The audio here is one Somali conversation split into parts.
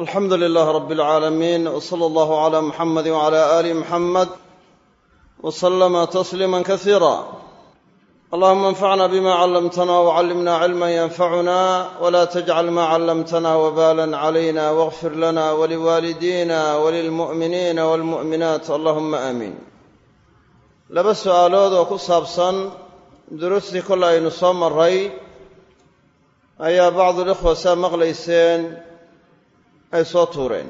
alxamdu lilaah rab اlcaalamiin w sala allahu cala muxamadi wcala ali muxamed w slama tasliima kasiira allahuma anfacna bima callamtana wcallimna cilma yanfacuna wla tajcal ma callamtana wbalan calayna wاغfir lana waliwaalidina walilmu'miniina walmu'minaat allahuma aamiin laba su'aalood oo ku saabsan duruustii kole aynu soo maray ayaa bacdulikhwa saa maqlayseen ay soo tuureen.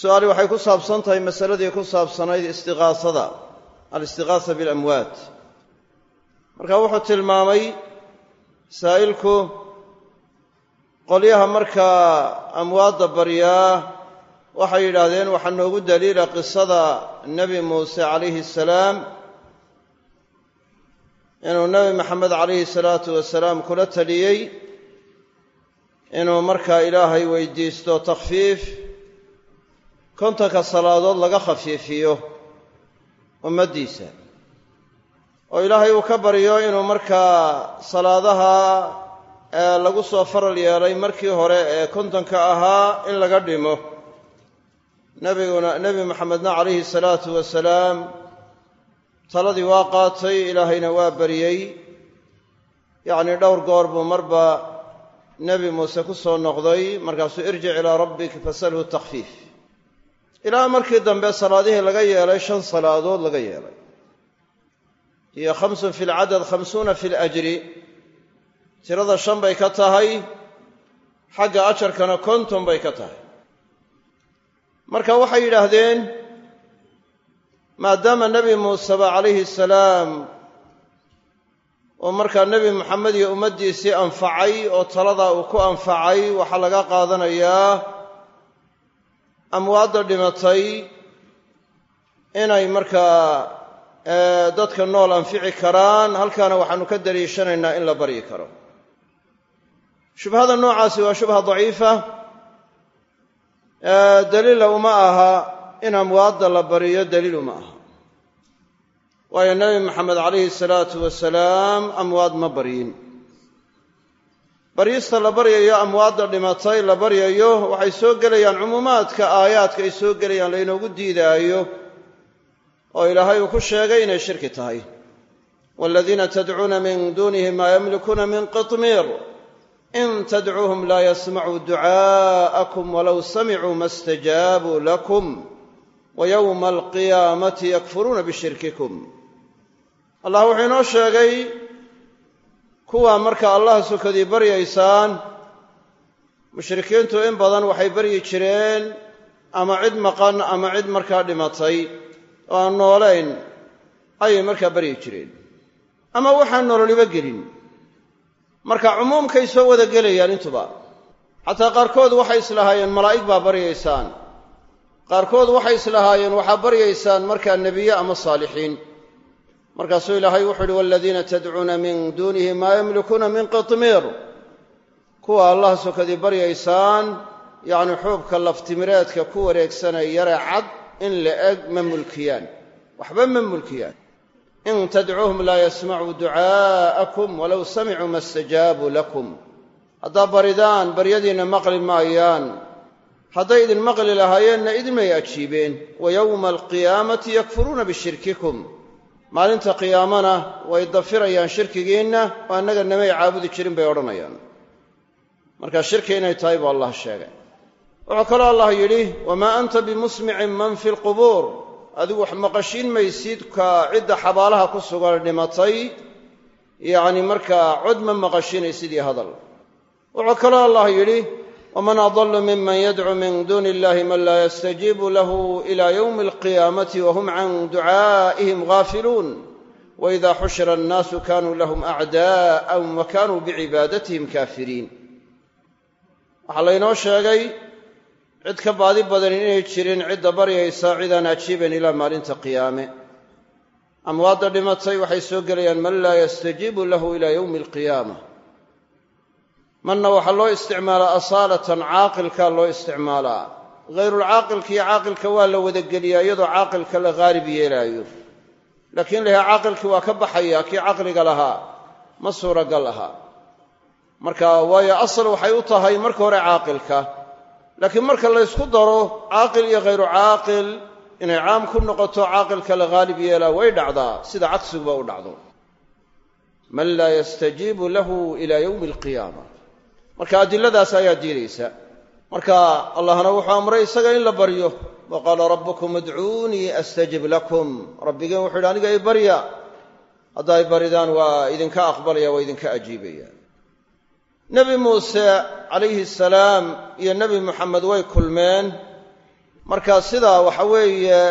Su'aali waxay ku saabsan tahay masaladii ku saabsanayd istiqaasada alistiqaasa bilamwaat. Marka wuxuu tilmaamay saa'ilku qolyaha markaa amwaadda baryaa waxay yidhaahdeen waxaa noogu daliila qisada nebi muuse calayhi asalaam inuu nebi maxamed calayhi salaatu wasalaam kula taliyey inuu markaa ilaahay weydiisto takhfiif kontonka salaadood laga khafiifiyo ummaddiisa. Oo ilaahay uu ka baryo inuu markaa salaadaha ee lagu soo faral yeelay markii hore ee kontonka ahaa in laga dhimo. Nebiguna nebi maxamedna calayhi salaatu wasalaam taladii waa qaatay ilaahayna waa baryey yacnii dhowr goor buu marba nebi muuse ku soo noqday markaasuu irjic ilaa rabbik fasalhu takhfiif. Ilaa markii dambe salaadihii laga yeelay shan salaadood laga yeelay. Iyo khamsun fi lcadad khamsuuna fi lajri tirada shan bay ka tahay xagga ajarkana konton bay ka tahay. Marka waxay yidhaahdeen maadaama nebi muuseba calayhi salaam uu markaa nebi moxamed iyo ummaddiisii anfacay oo taladaa uu ku anfacay waxaa laga qaadanayaa amwaadda dhimatay inay markaa dadka nool anfici karaan. Halkaana waxaanu ka daliishanaynaa in la baryi karo. Shubhada noocaasi waa shubha daciifa. Daliila uma aha in amwaadda la bariyo daliil uma aha waayo nebi maxamed calayhi salaatu wasalaam amwaad ma baryin. Baryista la baryayo amwaadda dhimatay la baryayo waxay soo gelayaan cumuumaadka aayaadka ay soo gelayaan laynoogu diidaayo oo ilaahay uu ku sheegay inay shirki tahay. Waaladiina tadcuuna min duunihi maa yamlikuuna min qitmiir. In tadcuuhum laa yasmacuu ducaa'akum walow samicuu ma stajaabuu lakum wa yowma alqiyaamati yakfuruuna bishirkikum allah wuxuu inoo sheegay kuwaa marka allah sukadii baryaysaan mushrikiintu in badan waxay baryi jireen ama cid maqan ama cid markaa dhimatay oo aan noolayn ayay markaa baryi jireen. Ama waxaan nololiba gelin. Marka cumuumkay soo wada gelayaan intuba. Xataa qaarkood waxay islahaayeen malaa'ig baa baryaysaan. Qaarkood waxay islahaayeen waxaa baryaysaan markaa nebiye ama saalixiin markaasuu ilaahay wuxuu uhi waladiina tadcuuna min duunihi maa yamlikuuna min qitmiir. Kuwa allah sokadii baryaysaan yacni xuubka laftimireedka ku wareegsanay yare cad in la eg ma mulkiyaan waxba ma mulkiyaan. In tadcuuhum laa yasmacuu ducaa'akum walow samicuu ma stajaabuu lakum. Haddaa baridaan baryadiinna maqli maayaan. Hadday idin maqli lahaayeenna idinmay ajiibeen. Wa yowma alqiyaamati yakfuruuna bishirkikum maalinta qiyaamana way dafirayaan shirkigiinna oo annaga namay caabudi jirin bay odhanayaan. Marka shirki inay tahay buu allah sheegay. Wuxuu kaloo allah yidhi wamaa anta bimusmicin man fi lqubuur adigu wax maqashiin maysid ka cidda xabaalaha ku sugan dhimatay. Yacni markaa cod ma maqashiinaysid iyo hadal. Wuxuu kaloo allah yidhi waman adallu miman yadcu min duuni illahi man laa yastajiibu lahu ila yowmi alqiyaamati wahum can ducaa'ihim gaafiluun waida xushira annaasu kanuu lahum acdaa'an wa kanuu bicibaadatihim kaafiriin waxaa laynoo sheegay cid ka baadi badan inay jirin cidda baryaysa cidaan ajiibayn ilaa maalinta qiyaame amwaadda dhimatay waxay soo gelayaan man laa yastajiibu lahu ila yowmi alqiyaama manna waxaa loo isticmaalaa asaalatan caaqilkaa loo isticmaalaa. Hayrulcaaqilka iyo caaqilka waa la wadageliyaa iyadoo caaqilka la haalib yeelaayo. Laakiin lahaa caaqilkii waa ka baxaya kii caqliga lahaa ma suuragal aha marka waayo asal waxay u tahay marka hore caaqilka. Laakiin marka laysku daro caaqil iyo khayru caaqil inay caam ku noqoto caaqilka la haalib yeelaa way dhacdaa. Sida cagsiguba u dhacdo. Man laa yastajiibu lahu ila yowmi alqiyaama marka adiladaas ayaa diidaysa marka allahna wuxuu amray isaga in la baryo. Wa qaala rabbukum idcuunii astajib lakum. Rabbigeen wuxuu yidhi aniga i barya. Hadda ay baridaan waa idinka aqbalaya waa idinka ajiibaya. Nebi muuse calayhi salaam iyo nebi moxamed way kulmeen. Marka sidaa waxa weeye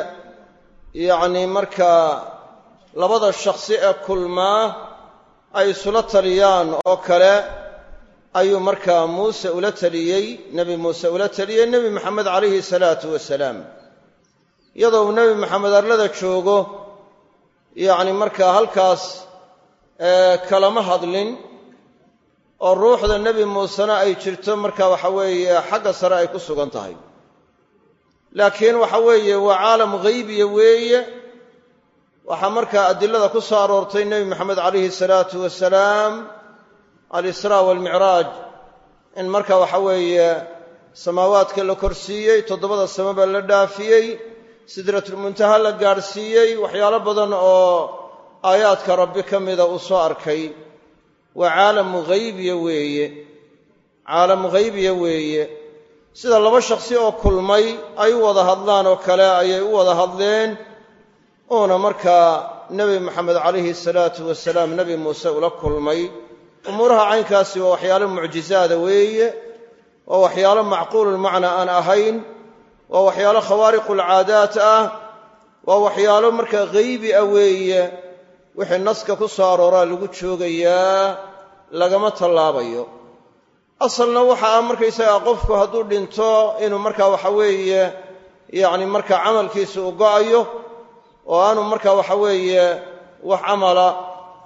yacni markaa labada shakhsi ee kulmaa ay isula taliyaan oo kale ayuu markaa muuse ula taliyey nebi muuse ula taliyey nebi maxamed calayhi salaatu wasalaam. Iyadoo uu nebi maxamed arlada joogo yacni markaa halkaas kalama hadlin oo ruuxda nebi muusena ay jirto marka waxa weeye xagga sare ay ku sugan tahay. Laakiin waxa weeye waa caalam ghaybiya weeye. Waxaa markaa adilada ku soo aroortay nebi maxamed calayhi salaatu wasalaam alisraa waalmicraaj in marka waxa weeye samaawaadka la korsiiyey toddobada samaba la dhaafiyey sidratulmuntaha la gaadhsiiyey waxyaalo badan oo aayaadka rabbi ka mida uu soo arkay. Waa caalamu ghaybiya weeye caalam ghaybiya weeye. Sida laba shakhsi oo kulmay ay u wada hadlaan oo kale ayay u wada hadleen uuna markaa nebi maxamed calayhi salaatu wasalaam nebi muuse ula kulmay umuuraha caynkaasi waa waxyaalo mucjizaada weeye waa waxyaalo macquululmacnaa aan ahayn waa waxyaalo khawaariqulcaadaat ah waa waxyaalo markaa ghaybi ah weeye wixii naska ku soo arooraa lagu joogayaa lagama tallaabayo. Asalna waxa ah markaysagaa qofku hadduu dhinto inuu markaa waxa weeye yacni markaa camalkiisa u go'ayo oo aanu markaa waxa weeye wax camala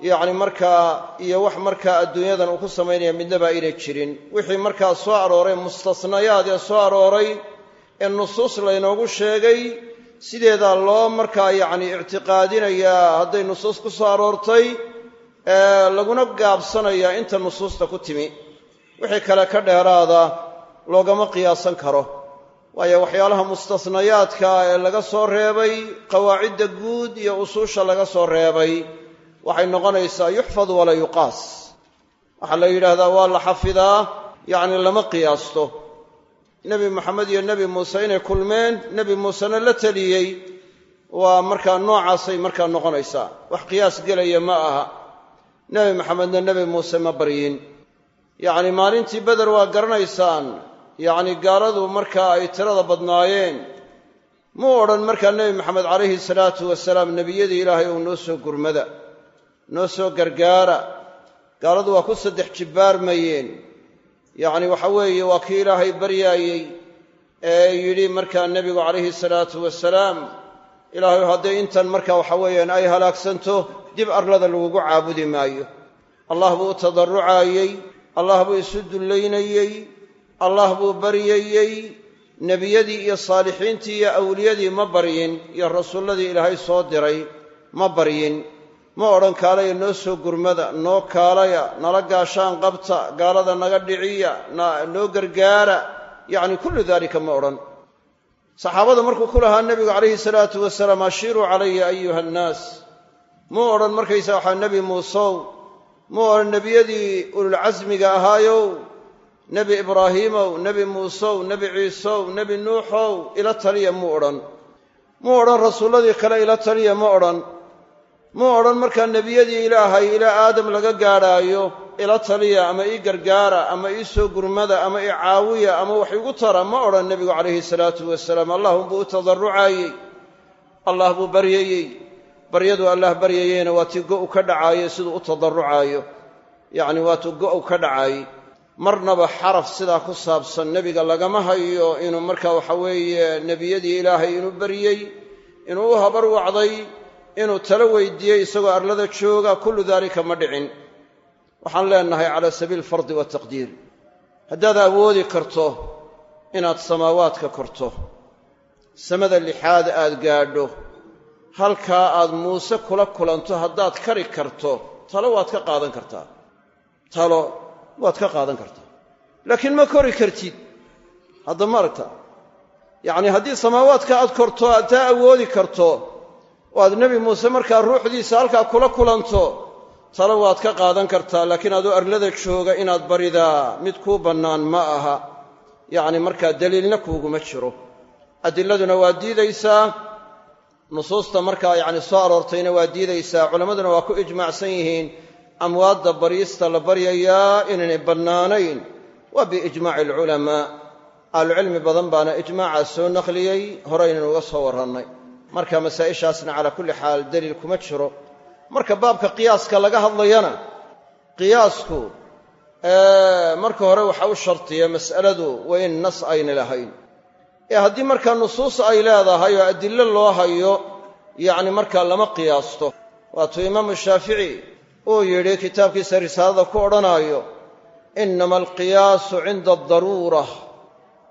yacni markaa iyo wax markaa adduunyadan uu ku samaynaya midnaba aynay jirin. Wixii markaa soo arooray mustasnayaad ee soo arooray ee nusuus laynoogu sheegay sideedaa loo markaa yacni ictiqaadinayaa hadday nusuus ku soo aroortay laguna gaabsanayaa inta nusuusta ku timi. Wixii kale ka dheeraada loogama qiyaasan karo. Waayo waxyaalaha mustasnayaadka ee laga soo reebay qawaacidda guud iyo usuusha laga soo reebay waxay noqonaysaa yuxfadu walaa yuqaas. Waxaa la yidhaahdaa waa la xafidaa yacni lama qiyaasto. Nebi moxamed iyo nebi muuse inay kulmeen nebi muusena la teliyey waa markaa noocaasay markaa noqonaysaa. Wax qiyaas gelaya ma aha. Nebi maxamedna nebi muuse ma baryin. Yacni maalintii beder waa garanaysaan yacni gaaladu markaa ay tirada badnaayeen. Muu odhan markaa nebi maxamed calayhi salaatu wasalaam nebiyadii ilaahay ou noo soo gurmada noo soo gargaara. Gaaladu waa ku saddex jibbaarmayeen yacni waxa weeye waa kii ilaahay baryaayey ee yidhi markaa nebigu calayhi salaatu wasalaam ilaahay hadday intan marka waxa weeyaan ay halaagsanto dib arlada lagugu caabudi maayo. Allah buu u tadarrucaayey allah buu isu dullaynayey allah buu baryayey. Nebiyadii iyo saalixiintii iyo awliyadii ma baryin iyo rasuulladii ilaahay soo diray ma baryin ma odhan kaalaya noo soo gurmada noo kaalaya nala gaashaan qabta gaalada naga dhiciya noo gargaara. Yacni kullu daalika ma odhan. Saxaabada markuu ku lahaa nebigu calayhi salaatu wasalaam ashiiruu calaya ayuha annaas muu odhan markaysa waxaa nebi muusow. Muu odhan nebiyadii ululcasmiga ahaayow nebi ibraahiimow nebi muusow nebi ciisow nebi nuuxow ila taliya muu odhan. Muu odhan rasuulladii kale ila taliya ma odhan muu odhan markaa nebiyadii ilaahay ilaa aadam laga gaadhaayo ila taliya ama ii gargaara ama ii soo gurmada ama ii caawiya ama wax igu tara ma odhan nebigu calayhi salaatu wasalaam allahunbuu u tadarrucaayey allah buu baryayey baryadu allah baryayeyna waa tii go'u ka dhacaayo siduu u tadarrucaayo. Yacni waatuu go'u ka dhacaayey marnaba xaraf sidaa ku saabsan nebiga lagama hayo inuu markaa waxa weeye nebiyadii ilaahay inuu baryey inuu u habar wacday inuu talo weydiiyey isagoo arlada jooga kullu daalika ma dhicin. Waxaan leenahay cala sabiili alfardi wataqdiir haddaad awoodi karto inaad samaawaadka korto samada lixaad aad gaadho halkaa aad muuse kula kulanto haddaad kari karto talo waad ka qaadan kartaa. Talo waad ka qaadan kartaa. Laakiin ma kori kartid. Hadda ma aragta. Yacni haddii samaawaadka aad korto aad awoodi karto oo aad nebi muuse markaa ruuxdiisa halkaa kula kulanto talo waad ka qaadan kartaa laakiin adoo arlada jooga inaad baridaa mid kuu bannaan ma aha. Yacni markaa daliilna kuuguma jiro. Adiladuna waa diidaysaa. Nusuusta markaa yacni soo aroortayna waa diidaysaa. Culammaduna waa ku ijmaacsan yihiin. Amwaadda baryista la baryayaa inaynay bannaanayn. Waa biijmaaci alculamaa. Ahlucilmi badan baana ijmaacaas soo naqliyey horeynaynu uga soo warrannay marka masaa'ishaasna calaa kulli xaal daliil kuma jiro. Marka baabka qiyaaska laga hadlayana qiyaasku marka hore waxa u shartiya mas'aladu waa in nas ayna lahayn. Ee haddii markaa nusuus ay leedahay oo adillo loo hayo yacni markaa lama qiyaasto. Waatuu imaamu shaafici uu yidhi kitaabkiisa risaalada ku odhanaayo innama alqiyaasu cinda adaruura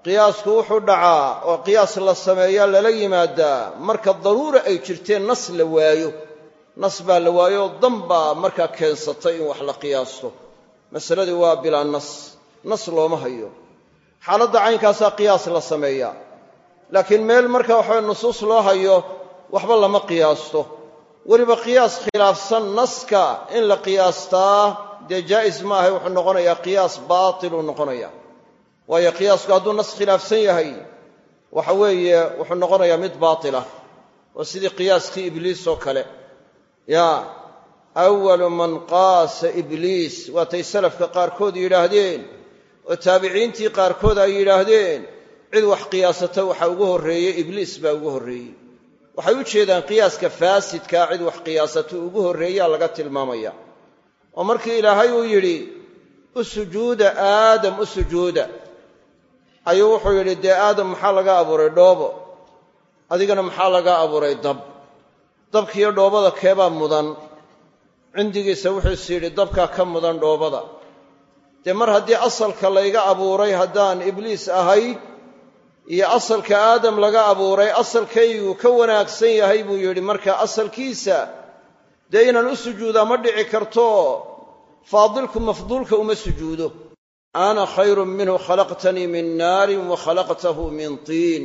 qiyaasku wuxuu dhacaa oo qiyaas la sameeyaa lala yimaadaa marka daruura ay jirteen nas la waayo. Nas baa la waayo dan baa markaa keensatay in wax la qiyaasto. Masaladii waa bilaa nas. Nas looma hayo. Xaaladda caynkaasaa qiyaas la sameeyaa. Laakiin meel marka waxawe nusuus loo hayo waxba lama qiyaasto. Weliba qiyaas khilaafsan naska in la qiyaastaa dee jaa'is ma ahay wuxuu noqonayaa qiyaas baatiluu noqonaya waayo qiyaasku hadduu nas khilaafsan yahay waxa weeye wuxuu noqonayaa mid baatilah oo sidii qiyaaskii ibliis oo kale. Ya awalu man qaasa ibliis waatay salafka qaarkood yidhaahdeen oo taabiciintii qaarkood ay yidhaahdeen cid wax qiyaasata waxa ugu horreeyey ibliis baa ugu horreeyey. Waxay u jeedaan qiyaaska faasidkaa cid wax qiyaasato ugu horreeyaa laga tilmaamaya. Oo markii ilaahay uu yidhi u sujuuda aadam u sujuuda ayuu wuxuu yidhi dee aadam maxaa laga abuuray dhoobo? Adigana maxaa laga abuuray dab? Dabkiiyo dhoobada keebaa mudan. Cindigiisa wuxuusi yidhi dabkaa ka mudan dhoobada. Dee mar haddii asalka layga abuuray haddaan ibliis ahay iyo asalka aadam laga abuuray asalkayguu ka wanaagsan yahay buu yidhi marka asalkiisa dee inaan u sujuudaa ma dhici karto faadilku mafduulka uma sujuudo ana khayrun minhu khalaqtanii min naarin wa khalaqtahu min tiin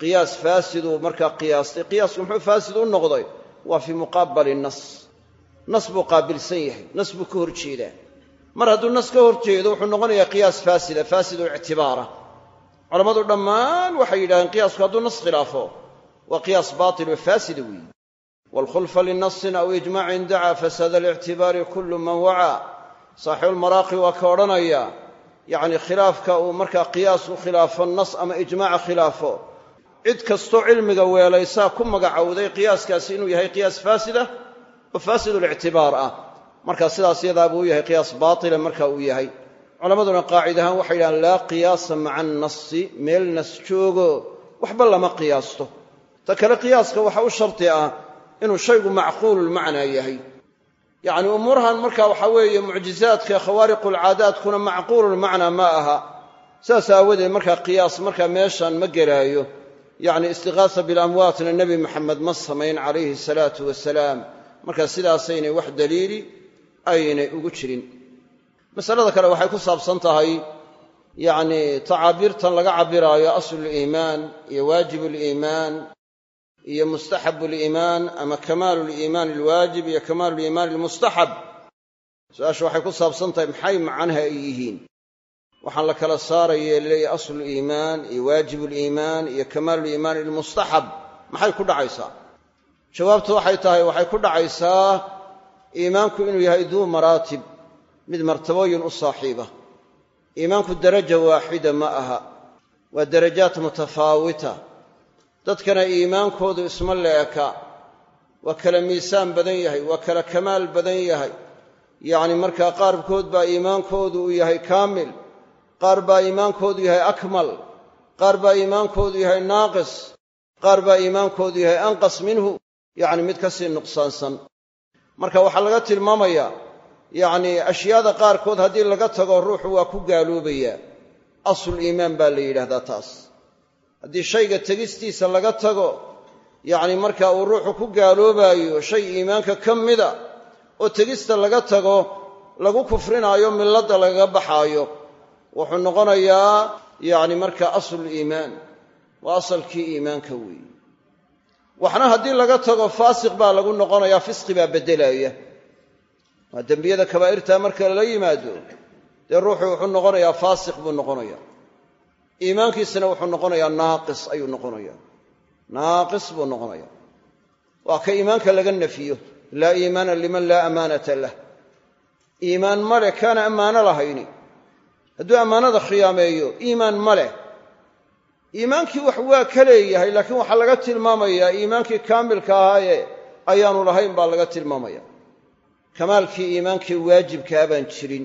qiyaas faasiduu markaa qiyaastay qiyaasku muxuu faasid u noqday waa fii muqaabali nas nas buu qaabilsan yahay nas buu ka hor jeedaa mar hadduu nas ka hor jeedo wuxuu noqonayaa qiyaas faasida faasidu ictibaara culammadu dhammaan waxay yidhahdeen qiyaasku hadduu nas khilaafo waa qiyaas baatil oo faasida weeye waalkhulfa linasin man wacaa saaxibulmaraaqi waa ka odhanaya yacni khilaafka uu markaa qiyaas u khilaafo nas ama ijmaaca khilaafo cid kastoo cilmiga weelaysaa ku magacowday qiyaaskaasi inuu yahay qiyaas faasida oo faasidulictibaar ah. Marka sidaas yadaa buu u yahay qiyaas baatila marka uu yahay. Culammaduna qaacid ahaan waxay yidhahaan laa qiyaasa maca annasi meel nas joogo waxba lama qiyaasto. Ta kale qiyaaska waxa u sharti ah inuu shaygu macquululmacnaa yahay yacni umuurahan marka waxaa weeye mucjizaadka khawaariqulcaadaadkuna macquululmacnaa ma aha. Saas aawadeed markaa qiyaas markaa meeshan ma gelaayo yacni istiqaasa bilamwaatna nebi maxamed ma samayn calayhi salaatu wasalaam marka sidaasaynay wax daliili aynay ugu jirin. Masalada kale waxay ku saabsan tahay yacni tacaabiirtan laga cabiraayo asluliimaan iyo waajibuliimaan iyo mustaxabuliimaan ama kamaaluliimaan alwaajib iyo kamaaluliimaan almustaxab. Su'aasha waxay ku saabsan tahay maxay macnaha ay yihiin? Waxaan la kala saaraya leeyahy asluliimaan iyo waajibuliimaan iyo kamaaluliimaan almustaxab. Maxay ku dhacaysaa? Jawaabtu waxay tahay waxay ku dhacaysaa iimaanku inuu yahay duu maraatib mid martabooyin u saaxiiba. Iimaanku daraja waaxida ma aha waa darajaat mutafaawita dadkana iimaankoodu isma leeka. Waa kala miisaan badan yahay waa kala kamaal badan yahay. Yacni markaa qaarkood baa iimaankoodu uu yahay kaamil qaar baa iimaankoodu yahay akmal qaar baa iimaankoodu yahay naaqis qaar baa iimaankoodu yahay anqas minhu. Yacni mid ka sii nuqsaansan. Marka waxaa laga tilmaamayaa yacni ashyaada qaarkood haddii laga tago ruuxu waa ku gaaloobayaa. Aslul iimaan baa la yidhaahdaa taas haddii shayga tegistiisa laga tago yacni marka uu ruuxu ku gaaloobaayo shay iimaanka ka mida oo tegista laga tago lagu kufrinaayo milladda lagaga baxaayo wuxuu noqonayaa yacni marka asluliimaan waa asalkii iimaanka weeye waxna haddii laga tago faasiq baa lagu noqonayaa fisqi baa beddelaya. Waa dembiyada kabaa'irta marka lala yimaado dee ruuxu wuxuu noqonayaa faasiq buu noqonayaa iimaankiisana wuxuu noqonayaa naaqis ayuu noqonayaa. Naaqis buu noqonayaa. Waa ka iimaanka laga nafiyo laa iimaana liman laa amaanata lah. Iimaan ma leh kaana ammaano lahayni. Hadduu ammaanada khiyaameeyo iimaan ma leh. Iimaankii wax waa ka leeyahay laakiin waxaa laga tilmaamayaa iimaankii kaamilka ahaaye ayaanu lahayn baa laga tilmaamaya. Kamaalkii iimaankii waajibkaa baan jirin.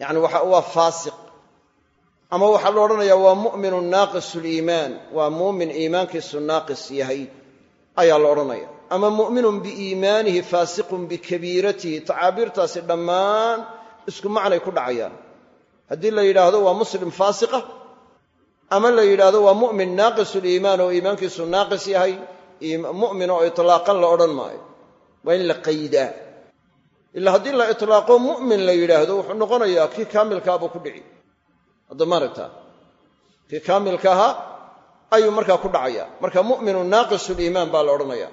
Yacni waa faasiq ama waxaa la odhanayaa waa mu'minun naaqisuliimaan waa muumin iimaankiisu naaqis yahay ayaa la odhanaya. Ama mu'minun biiimaanihi faasiqun bikabiiratihi tacaabiirtaasi dhammaan isku macnay ku dhacayaan. Haddii la yidhaahdo waa muslim faasiqa ama la yidhaahdo waa mu'min naaqisuliimaan oo iimaankiisu naaqis yahay mu'min oo itlaaqan la odhan maayo. Waa in la qaydaa. Ilaa haddii la itlaaqo mu'min la yidhaahdo wuxuu noqonayaa kii kaamilkaabuu ku dhici hadda maaragtaa kii kaamilka ayuu markaa ku dhacaya marka mu'minu naaqisuliimaan baa la odhanaya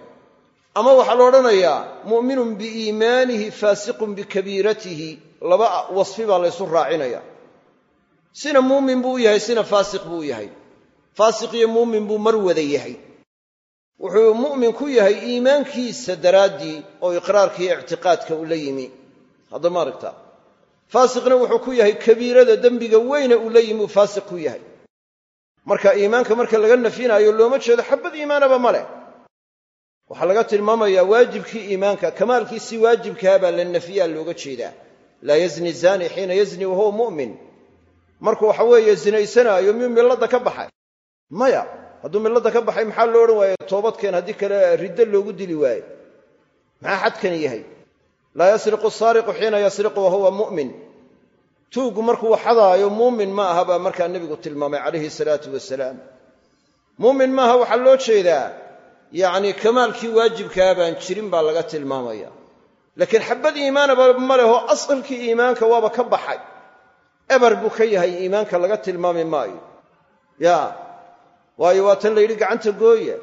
ama waxaa la odhanayaa mu'minun biiimaanihi faasiqun bikabiiratihi laba wasfi baa laysu raacinaya sina muumin buu u yahay sina faasiq buu u yahay. Faasiq iyo muumin buu mar wada yahay. Wuxuu mu'min ku yahay iimaankiisa daraaddii oo iqraarka iyo ictiqaadka uu la yimi. Hadda ma aragta faasiqna wuxuu ku yahay kabiirada dembiga weyne uu la yimi uu faasiq ku yahay. Marka iimaanka marka laga nafyinaayo looma jeedo xabad iimaanaba ma leh. Waxaa laga tilmaamayaa waajibkii iimaanka kamaalkiisii waajibkaa baa la nafyaa looga jeedaa. Laa yazni zani xiina yazni wahuwa mu'min. Markuu waxa weeye zinaysanaayo miyuu milladda ka baxay? Maya hadduu milladda ka baxay maxaa loo odhan waaye? Toobadkeen haddii kale riddo loogu dili waaye. Maxaa xadkani yahay laa yasriqu saariqu xiina yasriqu wahuwa mu'min. Tuuggu markuu xadaayo muumin ma aha baa markaa nebigu tilmaamay calayhi salaatu wasalaam. Muumin maaha waxaa loo jeedaa yacni kamaalkii waajibkaa baan jirin baa laga tilmaamaya. Laakiin xabad iimaanaba ma leho asalkii iimaanka waaba ka baxay. Eber buu ka yahay iimaanka laga tilmaami maayo. Ya waayo waa tan la yidhi gacanta gooya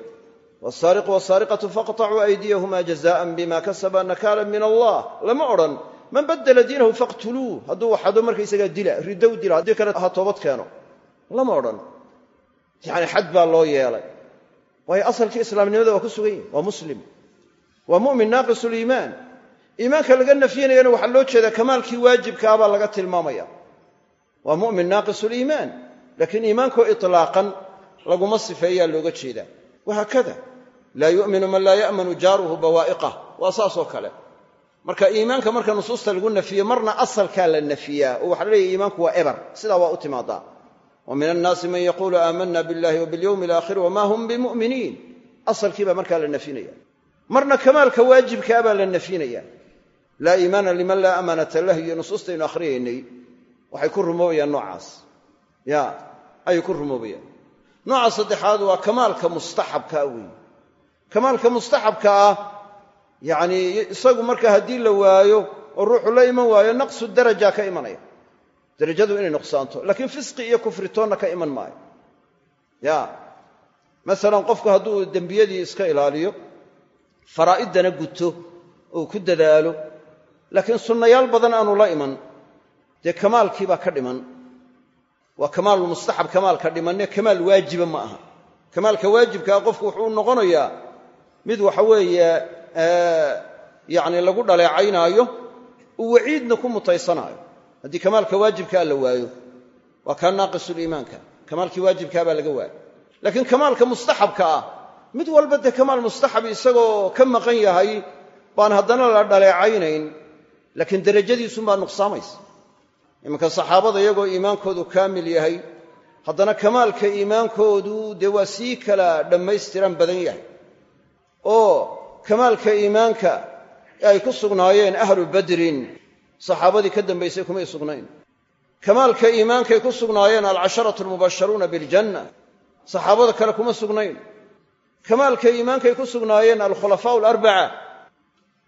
wasaariqu wasaariqatu faqtacuu aydiyahuma jazaan bima kasaba nakaalan min allah lama odhan man badela diinahu faqtuluu hadduu waxado markaysagaa dila riddow dila haddii kale ha toobad keeno lama odhan yacni xad baa loo yeelay waayo asalkii islaamnimada waa ku sugan yahi waa muslim waa mu'min naaqisuliimaan iimaanka laga nafyinayana waxaa loo jeedaa kamaalkii waajibkaa baa laga tilmaamaya waa mu'min naaqisuliimaan laakiin iimaankoo itlaaqan laguma sifeeyaa looga jeedaa wahaakada laa yu'minu man laa ya'manu jaaruhu bawaa'iqah. Waa saasoo kale. Marka iimaanka marka nusuusta lagu nafiyo marna asalkaa la nafiyaa. Oo waxaa la leeyahy iimaanku waa eber. Sidaa waa u timaadaa. Wa annaasi man yaquulu aamana biاllahi wa alaakhir wama hum bimu'miniin. Asalkii baa markaa la nafinaya marna kamaalka waajibkaa baa la nafinaya laa iimaana liman laa amaanata lah iyo nusuustaynu akhriyaynay waxay ku rumoobayaan noocaas. Ya ayay ku rumoobayaan. Nooca saddexaad waa kamaalka mustaxabkaa weeye kamaalka mustaxabka ah yacnii isagu marka haddii la waayo oo ruuxu la iman waayo naqsu daraja ka imanaya. Darajadu inay nuqsaanto laakiin fisqi iyo kufritoonna ka iman maayo. Ya masalan qofku hadduu dembiyadii iska ilaaliyo faraa'iddana guto oo ku dadaalo laakiin sunnayaal badan aanu la iman dee kamaalkii baa ka dhiman. Waa kamaalulmustaxab kamaalka dhimanne kamaal waajiba ma aha. Kamaalka waajibkaa qofku wuxuu noqonayaa mid waxa weeye yacni lagu dhaleecaynaayo uu waciidna ku mutaysanaayo haddii kamaalka waajibkaa la waayo waa kaa naaqisuliimaanka kamaalkii waajibkaa baa laga waayo laakiin kamaalka mustaxabka ah mid walba dee kamaal mustaxab isagoo ka maqan yahay baan haddana la dhaleecaynayn laakiin derajadiisunbaa nuqsaamaysa. Iminka saxaabada iyagoo iimaankoodu kaamil yahay haddana kamaalka iimaankoodu dee waa sii kala dhammaystiran badan yahay oo kamaalka iimaanka ay ku sugnaayeen ahlu badrin saxaabadii ka dambaysay kumay sugnayn. Kamaalka iimaankaay ku sugnaayeen alcasharatu almubasharuuna biljanna saxaabada kale kuma sugnayn. Kamaalka iimaankay ku sugnaayeen alkhulafaau alarbaca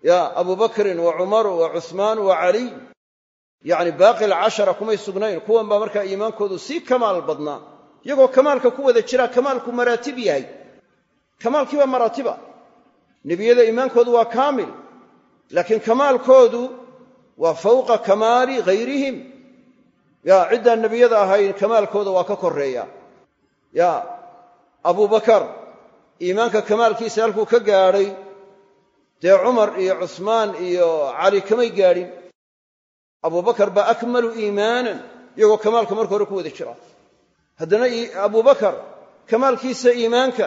ya abu bakrin wa cumaru wa cuhmaanu wa caliy yacni baaqi alcashara kumay sugnayn. Kuwan baa markaa iimaankoodu sii kamaal badnaa iyagoo kamaalka ku wada jiraa kamaalku maraatib yahay. Kamaalkii waa maraatiba nebiyada iimaankoodu waa kaamil laakiin kamaalkoodu waa fawqa kamaali ghayrihim. Yaa ciddaan nebiyada ahayn kamaalkooda waa ka koreeya ya abubakar iimaanka kamaalkiisa halkuu ka gaadhay dee cumar iyo cusmaan iyo cali kamay gaadhin. Abubakar baa akmalu iimaanan iyagoo kamaalka marka hore ku wada jira. Haddana abubakar kamaalkiisa iimaanka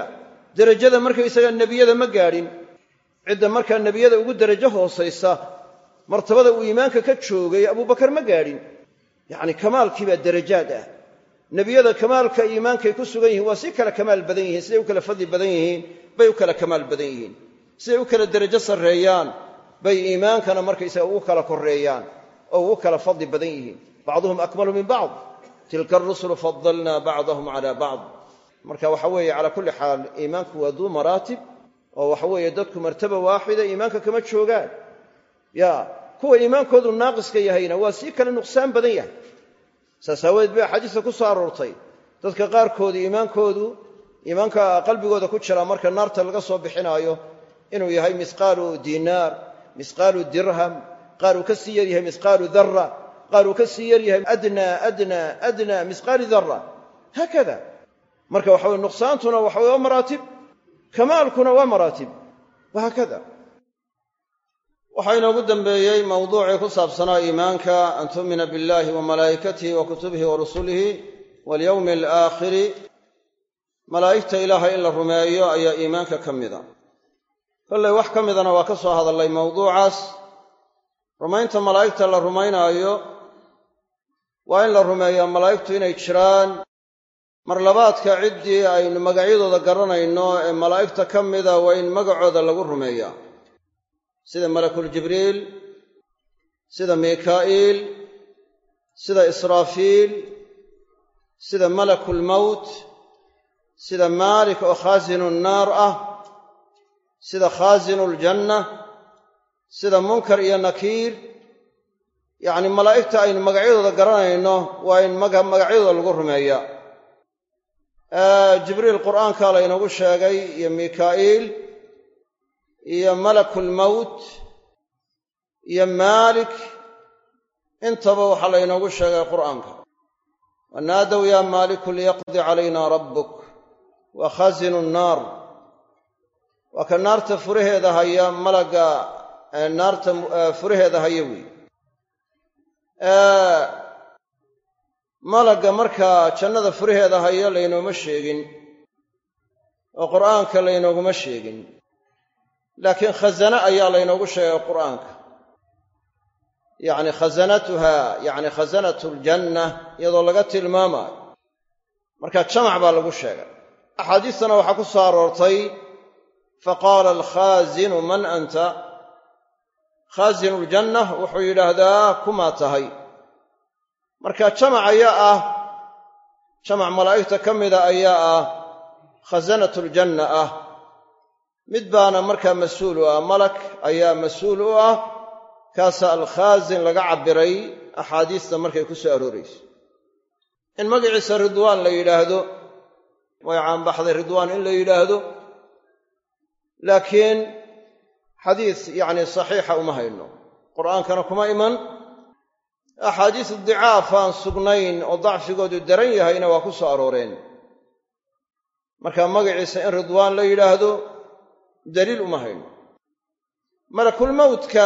derajada markaysaga nebiyada ma gaadhin cidda markaa nebiyada ugu derajo hoosaysa martabada uu iimaanka ka joogay abubakar ma gaadhin. Yacni kamaalkiibaa derajaad ah. Nebiyada kamaalka iimaankay ku sugan yihiin waa si kala kamaal badan yihiin siday u kala fadli badan yihiin bay u kala kamaal badan yihiin. Siday u kala derajo sarreeyaan bay iimaankana markaysaga ugu kala koreeyaan oo ugu kala fadli badan yihiin. Bacduhum akmalu min bacd. Tilka arusulu fadalna bacdahum cala bacd. Marka waxa weeye calaa kulli xaal iimaanku waa duu maraatib oo waxa weeye dadku martaba waaxida iimaanka kama joogaan. Ya kuwa iimaankoodu naaqiska yahayna waa sii kale nuqsaan badan yahay. Saas aawadeed bay axaadiista ku soo aroortay. Dadka qaarkoodu iimaankoodu iimaanka qalbigooda ku jira marka naarta laga soo bixinaayo inuu yahay misqaalu diinaar misqaalu dirham qaar uu ka sii yar yahay misqaalu dara qaar uu ka sii yar yahay adnaa adnaa adnaa misqaali dara haakada. Marka waxa weye nuqsaantuna waxa weye waa maraatib kamaalkuna waa maraatib. Wahaakada waxaa inoogu dambeeyey mawduucii ku saabsanaa iimaanka an tu'mina billahi wa malaa'ikatihi wa kutubihi wa rusulihi walyowmi alaakhiri malaa'igta ilaahay in la rumeeyo ayaa iimaanka ka mida kollay wax ka midana waa ka soo hadallay mawduucaas. Rumaynta malaa'igta la rumaynaayo waa in la rumeeyaa malaa'igtu inay jiraan marlabaadka ciddii aynu magacyadooda garanayno ee malaa'igta ka mida waa in magacooda lagu rumeeyaa sida malakuljibriil sida mikaa'iil sida israafiil sida malakulmowt sida maalik oo khaasinu nnaar ah sida khaasinu ljanna sida munkar iyo nakiir. Yacni malaa'igta aynu magacyadooda garanayno waa in magacyadooda lagu rumeeyaa jibriil qur'aankaa laynoogu sheegay iyo mikaa'iil iyo malakulmowt iyo maalik. Intaba waxaa laynoogu sheegay qur'aanka. Wanaadow yaa maaliku liyaqdi calayna rabbuk waa khaasinu nnaar waa ka naarta furaheeda haya malagga naarta furaheeda haya weeye malagga markaa jannada furaheeda haya laynooma sheegin oo qur'aanka laynooguma sheegin. Laakiin khasane ayaa laynoogu sheegay qur'aanka. Yacni khasanatuha yacni khasanatu ljanna iyadoo laga tilmaamaayo. Marka jamac baa lagu sheegay. Axaadiistana waxaa ku soo aroortay faqaala alkhaasinu man anta? Khaasinu ljanna wuxuu yidhaahdaa kumaa tahay marka jamac ayaa ah jamac malaa'igta ka mida ayaa ah khasanatu ljanna ah. Mid baana markaa mas'uul u ah malak ayaa mas'uul u ah kaasaa alkhaasin laga cabbiray axaadiista markay ku soo aroorayso. In magaciisa ridwaan la yidhaahdo way caanbaxday ridwaan in la yidhaahdo laakiin xadiis yacni saxiixa uma hayno. Qur'aankana kuma iman axaadiis dicaaf aan sugnayn oo dacfigoodu daran yahayna waa ku soo arooreen. Marka magaciisa in ridwaan la yidhaahdo daliil uma hayno. Malakulmowtka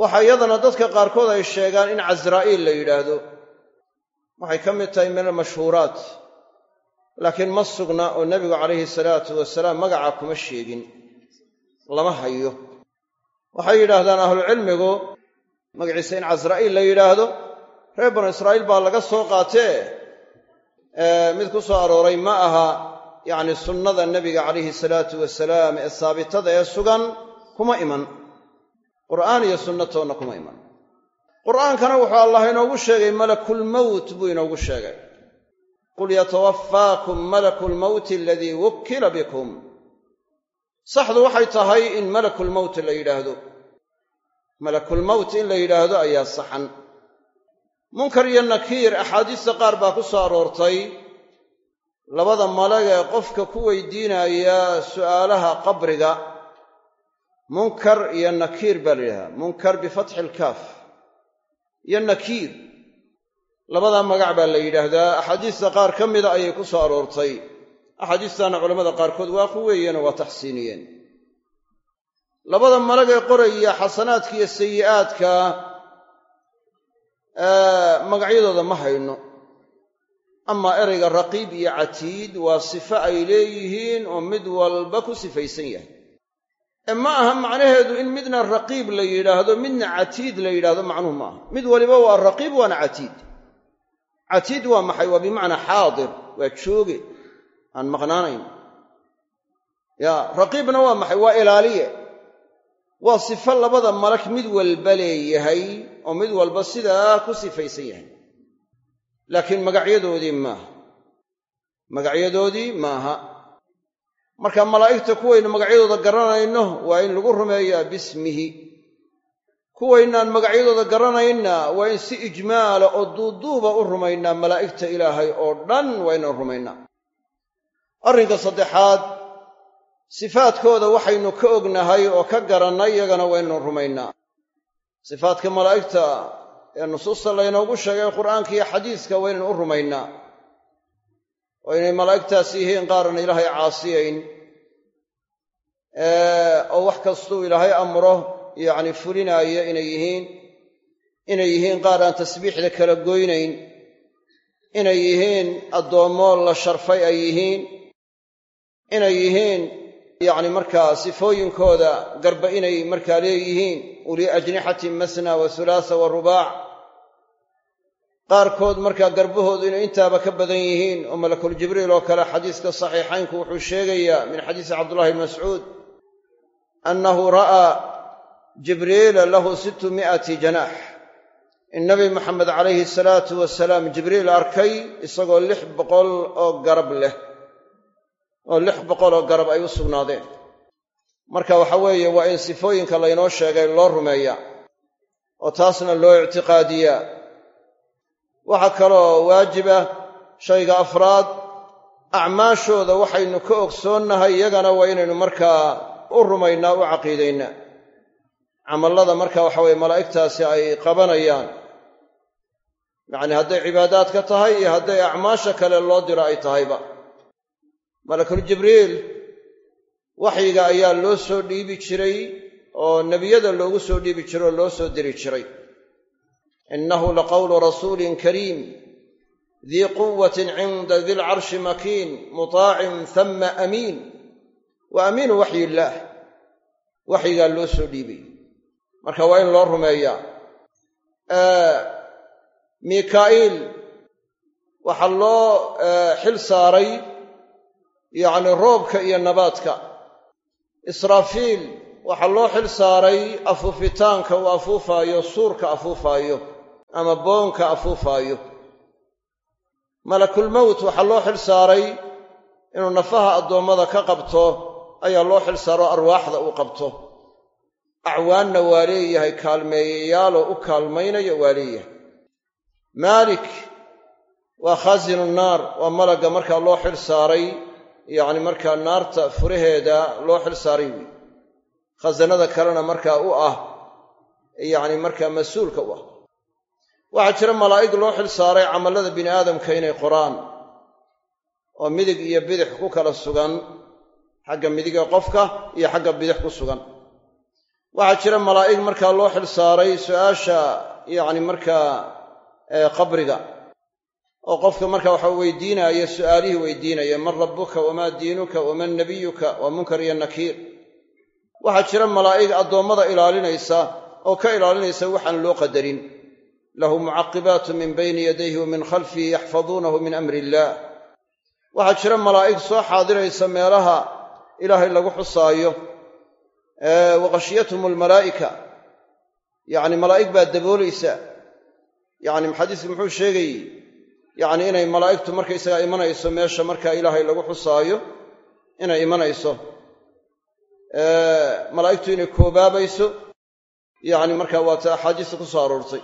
waxa iyadana dadka qaarkood ay sheegaan in casraa'iil la yidhaahdo. Waxay ka mid tahay min almashhuuraat laakiin ma sugna oo nebigu calayhi salaatu wasalaam magacaa kuma sheegin. Lama hayo. Waxay yidhaahdaan ahlucilmigu magaciisa in casraa'iil la yidhaahdo reer banu israa'iil baa laga soo qaatee mid ku soo arooray ma aha yacni sunnada nebiga calayhi salaatu wasalaam ee saabitada ee sugan kuma iman. Qur'aan iyo sunnatoonna kuma iman. Qur'aankana wuxuu allah inoogu sheegay malakulmowt buu inoogu sheegay. Qul yatawafaakum malaku lmowti aladii wukkila bikum. Saxdu waxay tahay in malakulmowt la yidhaahdo malakulmowt in la yidhaahdo ayaa saxan. Munkar iyo nakiir axaadiista qaar baa ku soo aroortay. Labada malag ee qofka ku weydiinaya su'aalaha qabriga munkar iyo nakiir baa la yidhahdaa. Munkar bifatxi ilkaaf iyo nakiir. Labadaa magac baa la yidhaahdaa. Axaadiista qaar ka mida ayay ku soo aroortay. Axaadiistaana culammada qaarkood waa ku weeyeen oo waa taxsiiniyeen labada malag ee qoraya xasanaadka iyo sayi'aadka magacyadooda ma hayno. Amaa ereyga raqiib iyo catiid waa sifo ay leeyihiin oo mid walba ku sifaysan yahay. Ee ma aha macnaheedu in midna raqiib la yidhaahdo midna catiid la yidhaahdo macnuhu ma aha. Mid waliba waa raqiib waana catiid. Catiid waa maxay? Waa bimacnaa xaadir waa jooge. Aan maqnaanayn. Ya raqiibna waa maxay? Waa ilaaliye waa sifo labada malak mid walba leeyahay oo mid walba sidaa ku sifaysan yahay. Laakiin magacyadoodii maaha. Magacyadoodii maaha. Marka malaa'igta kuwaynu magacyadooda garanayno waa in lagu rumeeyaa bismihi. Kuwaynaan magacyadooda garanayna waa in si ijmaala oo duuduuba u rumaynaa malaa'igta ilaahay oo dhan waa inaan rumaynaa. Arrinka saddexaad sifaadkooda waxaynu ka ognahay oo ka garannay iyagana waynu rumaynaa. Sifaadka malaa'igta ee nusuusta laynoogu sheegay qur'aanka iyo xadiiska waynaynu u rumaynaa. Oo inay malaa'igtaas yihiin qaaran ilaahay caasiyayn oo wax kastuu ilaahay amro yacni fulinaaya inay yihiin inay yihiin qaar aan tasbiixda kala goynayn inay yihiin addoommo la sharfay ay yihiin inay yihiin yacni markaa sifooyinkooda garba inay markaa leeyihiin uli ajnixatin masna wa hulaasa wa rubaac. Qaarkood markaa garbahoodu inay intaaba ka badan yihiin oo malakul jibriil oo kale xadiiska saxiixaynku wuxuu sheegayaa min xadiisi cabdullahi bn mascuud annahu ra'aa jibriila lahu sittu mi'ati janaax. In nabi maxamed calayhi salaatu wasalaam jibriil arkay isagoo lix boqol oo garab leh oo lix boqol oo garab ay u sugnaadeen. Marka waxa weeye waa in sifooyinka laynoo sheegay loo rumeeyaa oo taasna loo ictiqaadiyaa waxaa kaloo waajiba shayga afraad acmaashooda waxaynu ka ogsoonnahay iyagana waa inaynu markaa u rumaynaa u caqiidaynaa. Camallada marka waxa weye malaa'igtaasi ay qabanayaan. Yacni hadday cibaadaadka tahay iyo hadday acmaasha kale loo diro ay tahayba malakul jibriil waxyiga ayaa loo soo dhiibi jiray oo nebiyada loogu soo dhiibi jiray oo loo soo diri jiray. Innahu laqawlu rasuulin kariim dii quwatin cinda dilcarshi makiin mutaacin hama amiin. Wa amiinu waxyi illaah waxyigaa loo soo dhiibay. Marka waa in loo rumeeyaa mikaa'iil waxaa loo xil saaray yacni roobka iyo nabaadka. Israafiil waxaa loo xil saaray afuufitaanka uu afuufaayo suurka afuufaayo ama boonka afuufaayo. Malakulmowt waxaa loo xil saaray inuu nafaha addoommada ka qabto ayaa loo xil saaro arwaaxda uu qabto. Acwaanna waa leeyahay kaalmeeyayaaloo u kaalmaynaya waa leeyahay. Maalik waa khaasinu naar waa malagga markaa loo xil saaray yacni markaa naarta furaheeda loo xil saaray weyi khasanada kalena markaa u ah yacni markaa mas'uulka u ah. Waxaa jira malaa'ig loo xil saaray camallada bini aadamka inay qoraan oo midig iyo bidix ku kala sugan xagga midiga qofka iyo xagga bidix ku sugan. Waxaa jira malaa'ig markaa loo xil saaray su'aasha yacni markaa qabriga oo qofka marka waxa weydiinaya su'aalihii weydiinaya man rabbuka wamaa diinuka waman nabiyuka waa munkar iyo nakiir. Waxaa jira malaa'ig addoommada ilaalinaysa oo ka ilaalinaysa waxaan loo qadarin. Lahu mucaqibaatu min bayni yadayhi wa min khalfihi yaxfaduunahu min amri illaah waxaa jira malaa'ig soo xaadiraysa meelaha ilaahay lagu xusaayo wa khashyathum almalaa'ika yacni malaa'ig baa daboolaysa yacni xadiisku muxuu sheegayey yacni inay malaa'igtu markaysagaa imanayso meesha markaa ilaahay lagu xusaayo inay imanayso. Malaa'igtu inay koobaabayso yacni markaa waata axaadiista ku soo aroortay.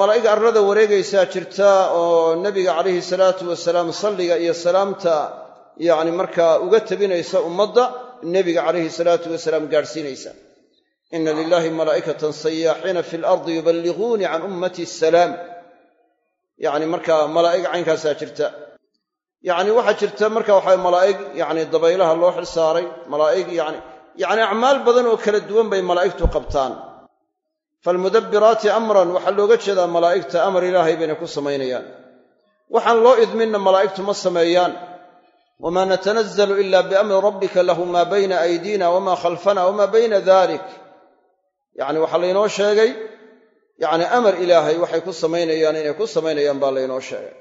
Malaa'ig arlada wareegaysaa jirta oo nebiga calayhi salaatu wasalaam salliga iyo salaamta yacni markaa uga tabinaysa ummadda nebiga calayhi salaatu wasalaam gaadhsiinaysa. Ina lilahi malaa'ikatan sayaaxiina fi lardi yuballiquunii can ummati asalaam yacni markaa malaa'ig caynkaasaa jirta. Yacni waxaa jirta marka waxaa malaa'ig yacni dabaylaha loo xil saaray. Malaa'ig yani yacni acmaal badan oo kala duwan bay malaa'igtu qabtaan. Faalmudabbiraati amran waxaa looga jeedaa malaa'igta amar ilaahay bayna ku samaynayaan. Waxaan loo idminna malaa'igtu ma sameeyaan. Wamaa natanazzalu ila biamri rabbika lahu maa bayna aydiina wamaa khalfana wamaa bayna dalik yacni waxaa laynoo sheegay yacni amar ilaahay waxay ku samaynayaan inay ku samaynayaan baa laynoo sheegay.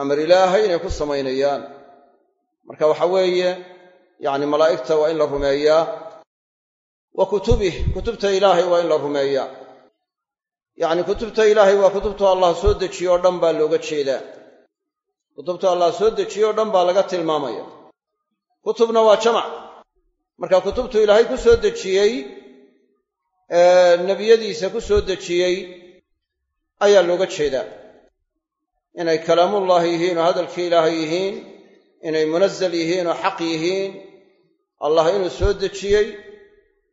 Amar ilaahay inay ku samaynayaan. Marka waxa weeye yacni malaa'igta waa in la rumeeyaa wa kutubih kutubta ilaahay waa in la rumeeyaa. Yacni kutubta ilaahay waa kutubtu allah soo dejiye oo dhan baa looga jeedaa. Kutubta allah soo dejiye oo dhan baa laga tilmaamaya. Kutubna waa jamac. Marka kutubtu ilaahay ku soo dejiyey nebiyadiisa ku soo dejiyey ayaa looga jeedaa. Inay kalaamullaahi yihiin oo hadalkii ilaahay yihiin inay munazal yihiin oo xaq yihiin allah inuu soo dejiyey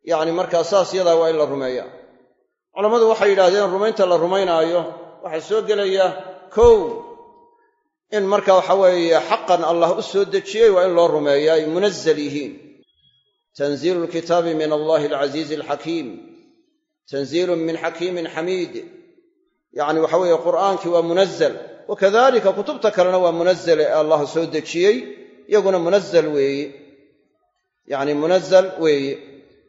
yacni markaa saas yadaa waa in la rumeeyaa culammadu waxay yidhahdeen rumaynta la rumaynaayo waxaa soo gelaya kow. In marka waxa weeye xaqan allah u soo dejiyey waa in loo rumeeya ay munazal yihiin. Tanziilu lkitaabi min allahi alcasiizi alxakiim tanziilun min xakiimin xamiid yacni waxa weeye qur'aankii waa munazal wakadalika kutubta kalena waa munazale ee allah soo dejiyey iyaguna munazal weeye yacni munazal weeye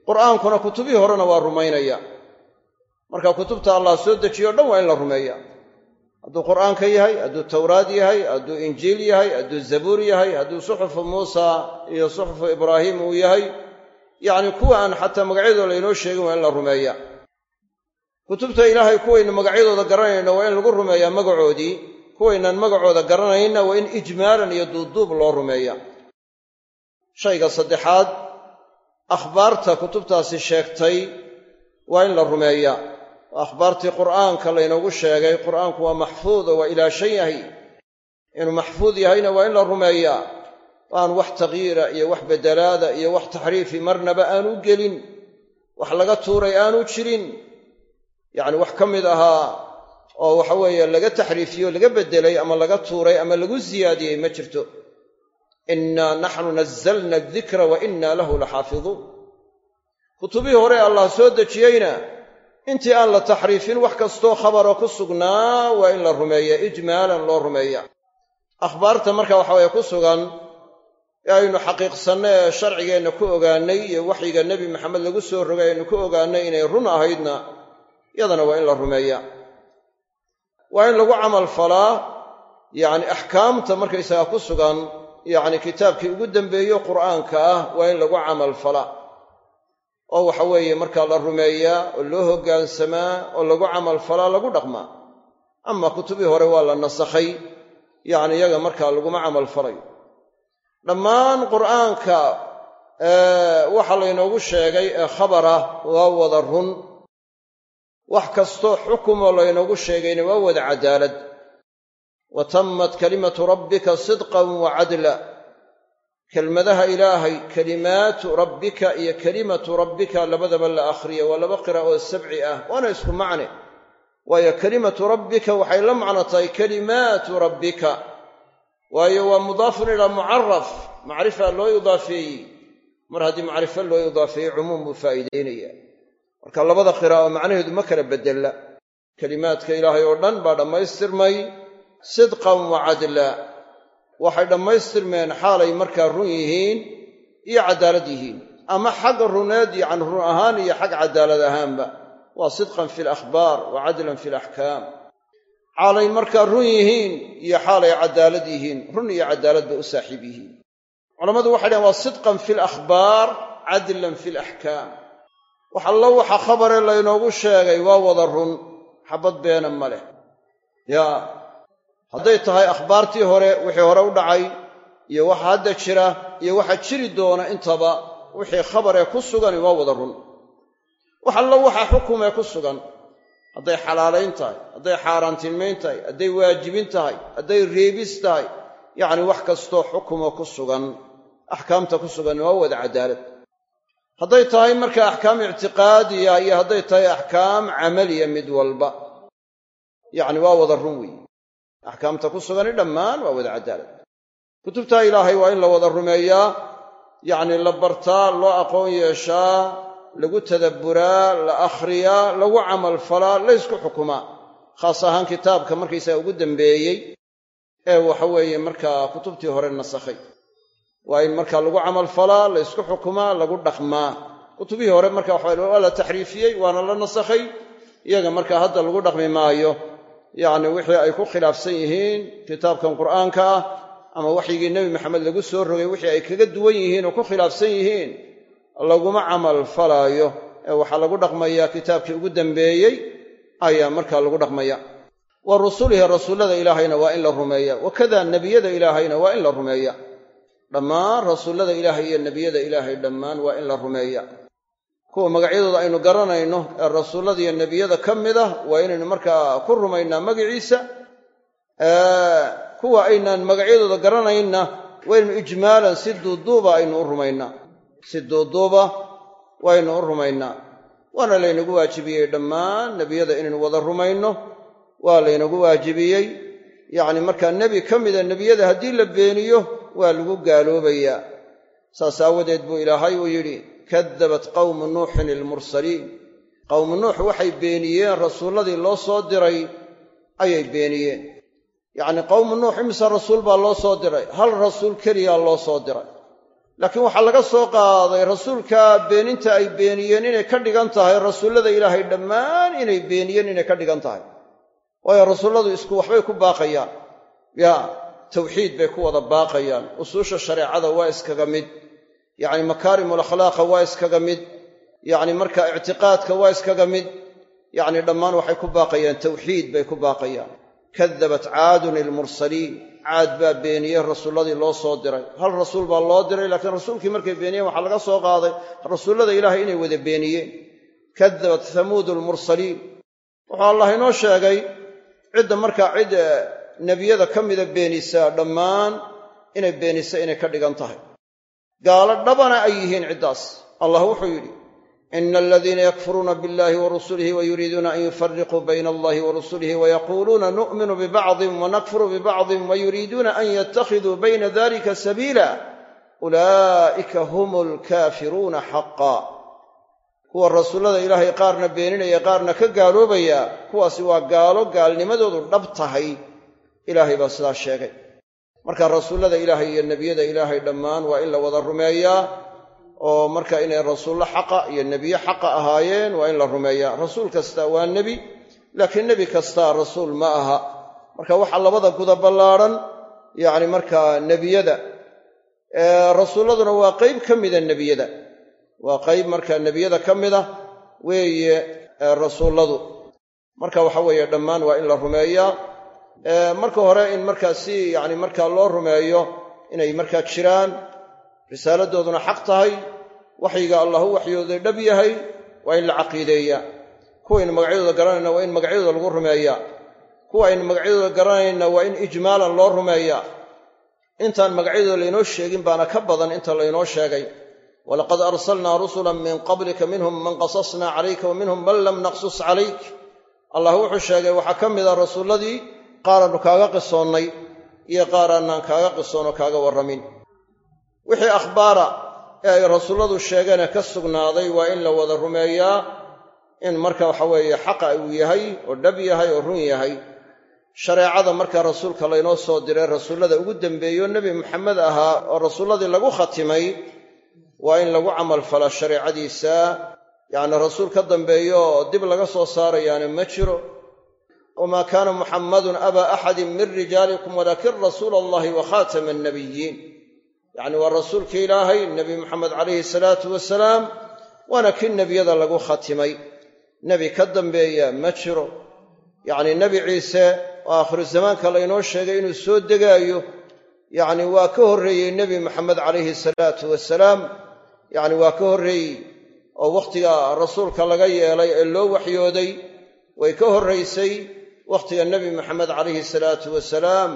qur'aankuna kutubihii horena waa rumaynaya. Marka kutubta allah soo dejiye o dhan waa in la rumeeya. Hadduu qur'aanka yahay hadduu tawraad yahay hadduu injiil yahay hadduu zabuur yahay hadduu suxufu muusa iyo suxufu ibraahim uu yahay yacni kuwa aan xataa magacyadooda laynoo sheegin waa in la rumeeya kutubta ilaahay kuwaynu magacyadooda garanayno waa in lagu rumeeyaa magacoodii kuwaynaan magacooda garanayna waa in ijmaalan iyo duubduub loo rumeeya shayga saddexaad akhbaarta kutubtaasi sheegtay waa in la rumeeyaa. Oo akhbaartii qur'aanka laynoogu sheegay qur'aanku waa maxfuud oo waa ilaashan yahay. Inuu maxfuud yahayna waa in la rumeeyaa. Aan wax takyiira iyo wax bedelaada iyo wax taxriifi marnaba aanu gelin. Wax laga tuuray aanu jirin yacni wax ka mid ahaa oo waxa weeye laga taxriifiyo laga beddelay ama laga tuuray ama lagu siyaadiyey ma jirto. Innaa naxnu nazzalna adikra wa innaa lahu laxaafiduun. Kutubihii hore allah soo dejiyeyna intii aan la taxriifin wax kastoo khabaroo ku sugnaa waa in la rumeeya ijmaalan loo rumeeya. Akhbaarta marka waxa weye ku sugan ee aynu xaqiiqsanno ee sharcigeenna ku ogaannay iyo waxyiga nebi maxamed lagu soo rogay aynu ku ogaannay inay run ahaydna yadana waa in la rumeeyaa. Waa in lagu camal falaa yacni axkaamta markaysagaa ku sugan yacni kitaabkii ugu dambeeyo qur'aanka ah waa in lagu camal falaa. Oo waxa weeye markaa la rumeeyaa oo loo hoggaansamaa oo lagu camal falaa lagu dhaqmaa. Ama kutubii hore waa la nasakhay yacni iyaga markaa laguma camal falay dhammaan qur'aanka waxa laynoogu sheegay ee khabarah waa wada run wax kastoo xukumoo laynoogu sheegayna waa wada cadaalad. Wa tammat kalimatu rabbika sidqan wa cadla kelmadaha ilaahay kelimaatu rabbika iyo kelimatu rabbika labadaba la akhriya waa laba qiraa'oo sabci ah waana isku macne. Waayo kelimatu rabbika waxay la macno tahay kelimaatu rabbika. Waayo waa mudaafun ilaa mucaraf macrifa loo idaafeeyey. Mar haddii macrifo loo idaafeeyey cumuum buu faa'iideynaya marka labada qiraa'o macnaheedu ma kala beddella kelimaadka ilaahay oo dhan baa dhammaystirmay sidqan wa cadla. Waxay dhammaystirmeen xaalay markaa run yihiin iyo caddaalad yihiin. Ama xagga runeed yacni run ahaan iyo xag caddaalad ahaanba. Waa sidqan fi alakhbaar wa cadlan fi alaxkaam xaalay markaa run yihiin iyo xaalay caddaalad yihiin. Run iyo caddaalad bay u saaxiib yihiin. Culammadu waxay dhahen waa sidqan fi alakhbaar cadlan fi alaxkaam wax allo waxa khabare laynoogu sheegay waa wada run. Xabad beena ma leh. Yaa hadday tahay akhbaartii hore wixii hore u dhacay iyo waxa hadda jira iyo waxa jiri doona intaba wixii khabaree ku sugani waa wada run. Wax allo waxa xukumee ku sugan. Hadday xalaalayn tahay hadday xaaraantilmayn tahay hadday waajibin tahay hadday reebis tahay yacni wax kastoo xukumo ku sugan axkaamta ku sugan waa wada cadaalad hadday tahay marka axkaam ictiqaadiya iyo hadday tahay axkaam camaliya mid walba. Yacni waa wada run weeye. Axkaamta ku sugani dhammaan waa wada cadaalad. Kutubtaa ilaahay waa in la wada rumeeyaa. Yacni la bartaa loo aqoon yeeshaa lagu tadabburaa la akhriyaa lagu camalfalaa laysku xukumaa. Khaas ahaan kitaabka markaysaga ugu dambeeyey ee waxa weeye markaa kutubtii hore nasakhay waa in markaa lagu camalfalaa la ysku xukumaa lagu dhaqmaa. Kutubihii hore marka waa la taxriifiyey waana la nasakhay. Iyaga markaa hadda lagu dhaqmi maayo yacni wixii ay ku khilaafsan yihiin kitaabkan qur'aanka ah ama waxyigii nebi maxamed lagu soo rogay wixii ay kaga duwan yihiin oo ku khilaafsan yihiin laguma camal falaayo. Ee waxaa lagu dhaqmayaa kitaabkii ugu dambeeyey ayaa markaa lagu dhaqmaya. Wa rusulihi rasuullada ilaahayna waa in la rumeeya. Wakada nebiyada ilaahayna waa in la rumeeya dhammaan rasuullada ilaahay iyo nebiyada ilaahay dhammaan waa in la rumeeya. Kuwa magacyadooda aynu garanayno ee rasuullada iyo nebiyada ka mid ah waa inaynu markaa ku rumaynaa magiciisa. Kuwa aynaan magacyadooda garanaynna waynaynu ijmaalan si duuduuba aynu u rumaynaa. Si duuduuba waynu u rumaynaa. Waana laynagu waajibiyey dhammaan nebiyada inaynu wada rumayno. Waa laynagu waajibiyey. Yacni markaa nebi ka mida nebiyada haddii la beeniyo waa lagu gaaloobayaa. Saas aawadeed buu ilaahay uu yidhi kadabat qawmu nuuxin ilmursaliin qawmu nuux waxay beeniyeen rasuulladii loo soo diray ayay beeniyeen. Yacni qawmu nuux imise rasuul baa loo soo diray? Hal rasuul keliyaa loo soo diray? Laakiin waxaa laga soo qaaday rasuulka beeninta ay beeniyeen inay ka dhigan tahay rasuullada ilaahay dhammaan inay beeniyeen inay ka dhigan tahay. Waayo rasuulladu isku waxbay ku baaqayaan. Yaa tawxiid bay ku wada baaqayaan. Usuusha shareecada waa iskaga mid. Yacni makaarimul akhlaaqa waa iskaga mid. Yacni marka ictiqaadka waa iskaga mid. Yacni dhammaan waxay ku baaqayaan tawxiid bay ku baaqayaan. Kadabat caadun ilmursaliin caad baa beeniyey rasuulladii loo soo diray. Hal rasuul baa loo diray laakiin rasuulkii markay beeniyeen waxaa laga soo qaaday rasuullada ilaahay inay wada beeniyeen. Kadabat hamuudu almursaliin wuxuu allah inoo sheegay cidda markaa cid nebiyada ka mida beenisa dhammaan inay beenisa inay ka dhigan tahay. Gaalo dhabana ay yihiin ciddaas. Allah wuxuu yidhi ina aladiina yakfuruuna biاllahi wa rusulihi wa yuriiduuna an yufariquu bayna allahi wa rusulihi wayaquuluuna nu'minu bibacdin wanakfuru bibacdin wayuriiduuna an yattakhiduu bayna dalika sabiila. Ulaa'ika hum alkaafiruuna xaqa kuwa rasuullada ilaahay qaarna beeninaya qaarna ka gaaloobaya kuwaasi waa gaalo gaalnimadoodu dhab tahay ilaahay baa sidaa sheegay. Marka rasuullada ilaahay iyo nebiyada ilaahay dhammaan waa in la wada rumeeyaa oo marka inay rasuullo xaqa iyo nebiye xaqa ahaayeen waa in la rumeeyaa. Rasuul kasta waa nebi laakiin nebi kastaa rasuul ma aha. Marka waxaa labada guda ballaadhan yacni markaa nebiyada rasuulladuna waa qayb ka mida nebiyada. Waa qayb marka nebiyada ka mida weeye rasuulladu. Marka waxa weeye dhammaan waa in la rumeeyaa marka hore in markaa si yacni markaa loo rumeeyo inay markaa jiraan risaaladooduna xaq tahay waxyiga allah waxyooday dhab yahay waa in la caqiideeyaa. Kuwaynu magacyadooda garanayna waa in magacyadooda lagu rumeeyaa. Kuwa aynu magacyadooda garanayna waa in ijmaalan loo rumeeyaa. Intaan magacyadooda laynoo sheegin baana ka badan inta laynoo sheegay. Walaqad arsalnaa rusulan min qablika minhum man qasasnaa calayka wa minhum man lam naqsus calayk. Allah wuxuu sheegay waxaa ka mida rasuulladii qaaraannu kaaga qisoonnay iyo qaaraannaan kaaga qisoonoo kaaga warramin. Wixii akhbaara ee ay rasuulladu sheegeene ka sugnaaday waa in la wada rumeeyaa in marka waxa weeye xaqa uu yahay oo dhab yahay oo run yahay. Shareecada marka rasuulka laynoo soo diray rasuullada ugu dembeeyo nebi maxamed ahaa oo rasuulladii lagu khatimay waa in lagu camalfala shareecadiisa. Yacni rasuul ka dambeeyo oo dib laga soo saarayaana ma jiro wamaa kaana muxammadun abaa axadin min rijaalikum walaakin rasuula allahi wa khaatama annabiyiin yacni waa rasuulka ilaahay nebi moxamed calayhi salaatu wasalaam waana kii nebiyada lagu khatimay nebi ka dambeeya ma jiro yacni nebi ciise oo aakhiru zamaanka laynoo sheegay inuu soo degaayo yacni waa ka horreeyey nebi moxamed calayhi salaatu wasalaam yacni waa ka horreeyey oo wakhtiga rasuulka laga yeelay ee loo waxyooday way ka horraysay wakhtiga nebi maxamed calayhi salaatu wasalaam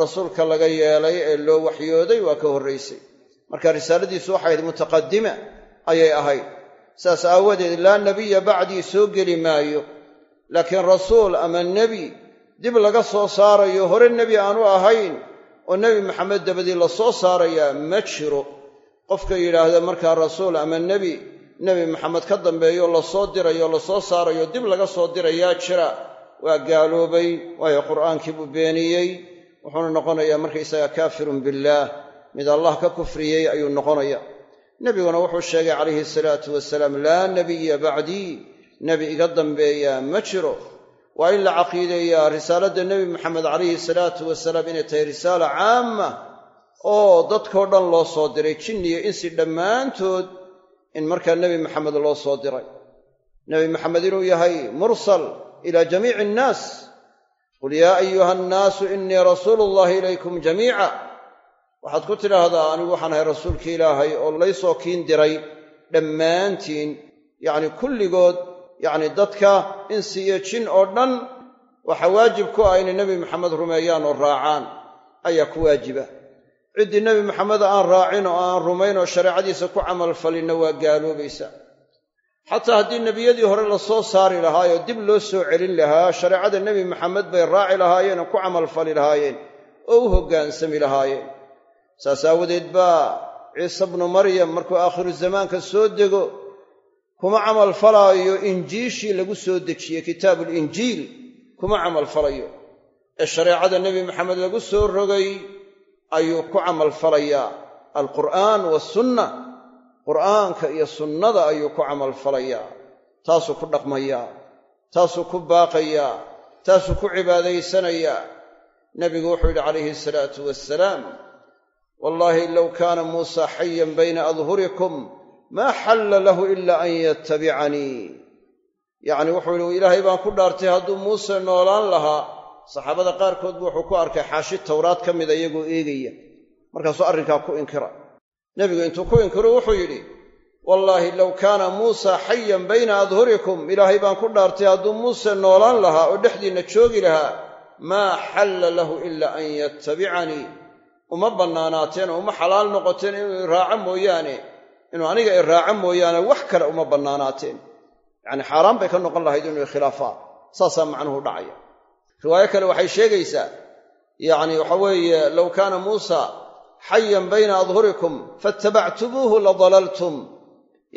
rasuulka laga yeelay ee loo waxyooday waa ka horraysay marka risaaladiisu waxay mutaqadima ayay ahayd. Saas aawadeed laa nebiya bacdii soo geli maayo laakiin rasuul ama nebi dib laga soo saarayo hore nebi aanu ahayn oo nebi maxamed dabadii la soo saarayaa ma jiro. Qofka yidhaahda markaa rasuul ama nebi nebi maxamed ka dambeeyo la soo dirayo la soo saarayo dib laga soo dirayaa jira waa gaaloobay waayo qur'aankii buu beeniyey. Wuxuuna noqonayaa markaysaga kaafirun billaah mid allah ka kufriyey ayuu noqonaya nebiguna wuxuu sheegay calayhi salaatu wasalaam laa nebiya bacdii nebi iga dambeeyaa ma jiro. Waa in la caqiideeyaa risaaladda nebi maxamed calayhi salaatu wasalaam inay tahay risaala caama oo dadkoo dhan loo soo diray jinni iyo insi dhammaantood in markaa nebi maxamed loo soo diray. Nebi maxamed inuu yahay mursal ilaa jamiici annaas qul yaa ayuha annaasu innii rasuulu llahi ilaykum jamiica waxaad ku tidhaahdaa anigu waxaan ahay rasuulki ilaahay oo laysoo kiin diray dhammaantiin yacni kulligood yacni dadka insi iyo jin oo dhan waxaa waajib ku ah inay nebi maxamed rumeeyaan oo raacaan ayaa ku waajiba ciddii nebi maxamed aan raacin oo aan rumayn oo shareecadiisa ku camalfalinna waa gaaloobaysa xataa haddii nebiyadii hore la soo saari lahaayoo dib loo soo celin lahaa shareecada nebi maxamed bay raaci lahaayeen oo ku camalfali lahaayeen oo u hoggaansami lahaayeen. Saas aawadeed baa ciise bnu maryam markuu aakhiru zamaanka soo dego kuma camalfalaayo injiishii lagu soo dejiyey kitaabuulinjiil kuma camalfalayo ee shareecada nebi maxamed lagu soo rogay ayuu ku camalfalayaa alqur'aan waasunna qur'aanka iyo sunnada ayuu ku camalfalayaa taasuu ku dhaqmayaa taasuu ku baaqayaa taasuu ku cibaadaysanayaa nebigu wuxuu yidhi calayhi asalaatu wassalaam wallaahi low kaana muusa xayan bayna adhurikum maa xalla lahu ila an yatabicanii yacni wuxuu yidhi ilaahay baan ku dhaartay hadduu muuse noolaan lahaa. Saxaabada qaarkood bu wuxuu ku arkay xaashi towraad ka mida iyagoo eegaya. Markaasuu arrinkaa ku inkira nebigu intuu ku inkiro wuxuu yidhi wallaahi low kaana muusa xayan bayna adhurikum ilaahay baan ku dhaartay hadduu muuse noolaan lahaa oo dhexdiinna joogi lahaa maa xalla lahu ila an yatabicanii uma bannaanaateen uma xalaal noqoteen inuu iraaco mooyaane inuu aniga iraaco mooyaane wax kale uma bannaanaateen. Yacni xaaraan bay ka noqon lahayd inuu ikhilaafaa saasaa macnuhu dhacaya. Riwaayo kale waxay sheegaysaa yacni waxa weeye low kaana muusa xayan bayna adhurikum faattabactumuuhu la dalaltum.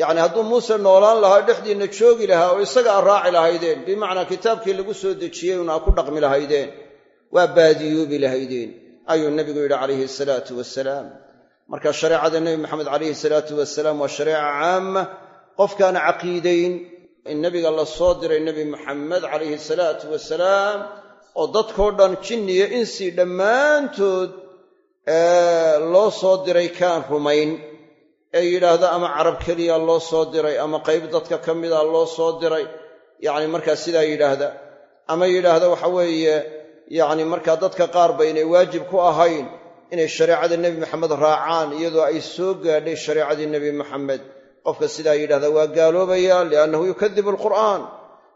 Yacni hadduu muuse noolaan lahaa dhexdiinna joogi lahaa oo isaga a raaci lahaydeen bimacnaa kitaabkii lagu soo dejiyey un aa ku dhaqmi lahaydeen waa baadiyoobi lahaydeen ayuu nebigu yidhi calayhi asalaatu wasalaam marka shareecada nebi maxamed calayhi salaatu wasalaam waa shareeca caama qofkaana caqiidayn in nebiga la soo diray nebi maxamed calayhi salaatu wasalaam oo dadkoo dhan jinniyo insi dhammaantood loo soo diray kaan rumayn. Ee yidhaahda ama carab keliya loo soo diray ama qayb dadka ka mida loo soo diray. Yacni markaa sidaa yidhaahda. Ama yidhaahda waxa weeye yacni markaa dadka qaar ba inay waajib ku ahayn inay shareecada nebi maxamed raacaan iyadoo ay soo gaadhay shareecadii nebi maxamed qofka sidaa yidhahda waa gaaloobaya liannahu yukadibu alqur'aan.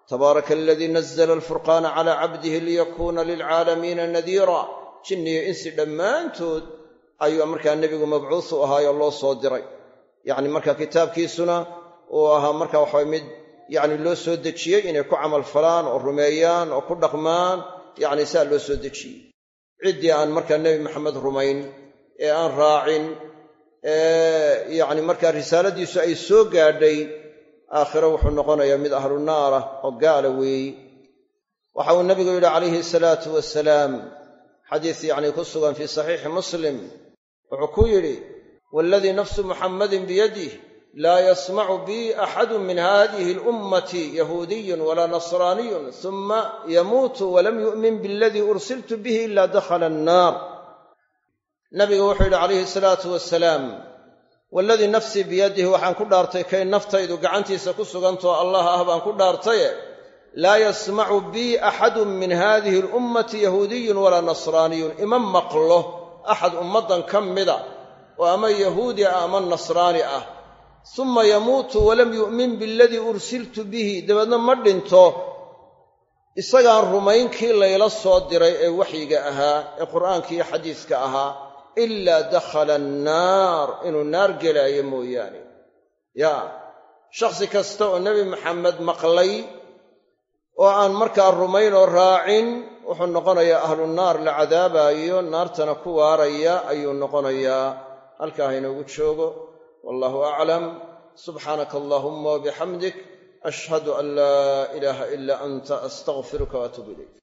Tabaaraka aladii nazla alfurqaana calaa cabdihi liyakuuna lilcaalamiina nadiira jinniyo insi dhammaantood ayuu markaa nebigu mabcuus u ahaayoo loo soo diray. Yacni marka kitaabkiisuna uu ahaa marka waxaa mid yacni loo soo dejiyey inay ku camalfalaan oo rumeeyaan oo ku dhaqmaan yacni saa loo soo dejiyey. Ciddii aan markaa nebi maxamed rumayn ee aan raacin ee yacni markaa risaaladiisu ay soo gaadhay aakhiro wuxuu noqonayaa mid ahlu naar ah oo gaala weeyi waxa uu nebigu yidhi calayhi salaatu wasalaam xadiis yacni ku sugan fii saxiixi muslim wuxuu ku yidhi waaladii nafsu muxammadin biyadih laa yasmacu bi axadu min hadihi alummati yahuudiyun walaa nasraaniyun suma yamuutu walam yu'min bialadii ursiltu bihi ila dakhala annaar. Nabigu wuxuu yidhi calayhi salaatu wasalaam waaladii nafsii biyadihi waxaan ku dhaartay kay naftaydu gacantiisa ku sugantoo allah ah baan ku dhaartaye laa yasmacu bii axadun min hadihi alummati yahuudiyun walaa nasraaniyun ima maqlo axad ummaddan ka mida oo ama yahuudi ah ama nasraani ah suma yamuutu walam yu'min bialadii ursiltu bihi dabeedna ma dhinto isagaan rumayn kii layla soo diray ee waxyiga ahaa ee qur'aanka iyo xadiiska ahaa ilaa dakhala annaar inuu naar gelaayo mooyaane yaa shakhsi kasta oo nebi maxamed maqlay oo aan markaa rumayn oo raacin wuxuu noqonayaa ahlu naar la cadaabaayo naartana ku waaraya ayuu noqonayaa. Halkaa ha inoogu joogo wallahu aclam subxaanaka allahuma wabixamdik ashhadu an laa ilaaha ila anta astaqfiruka waatuub ilayk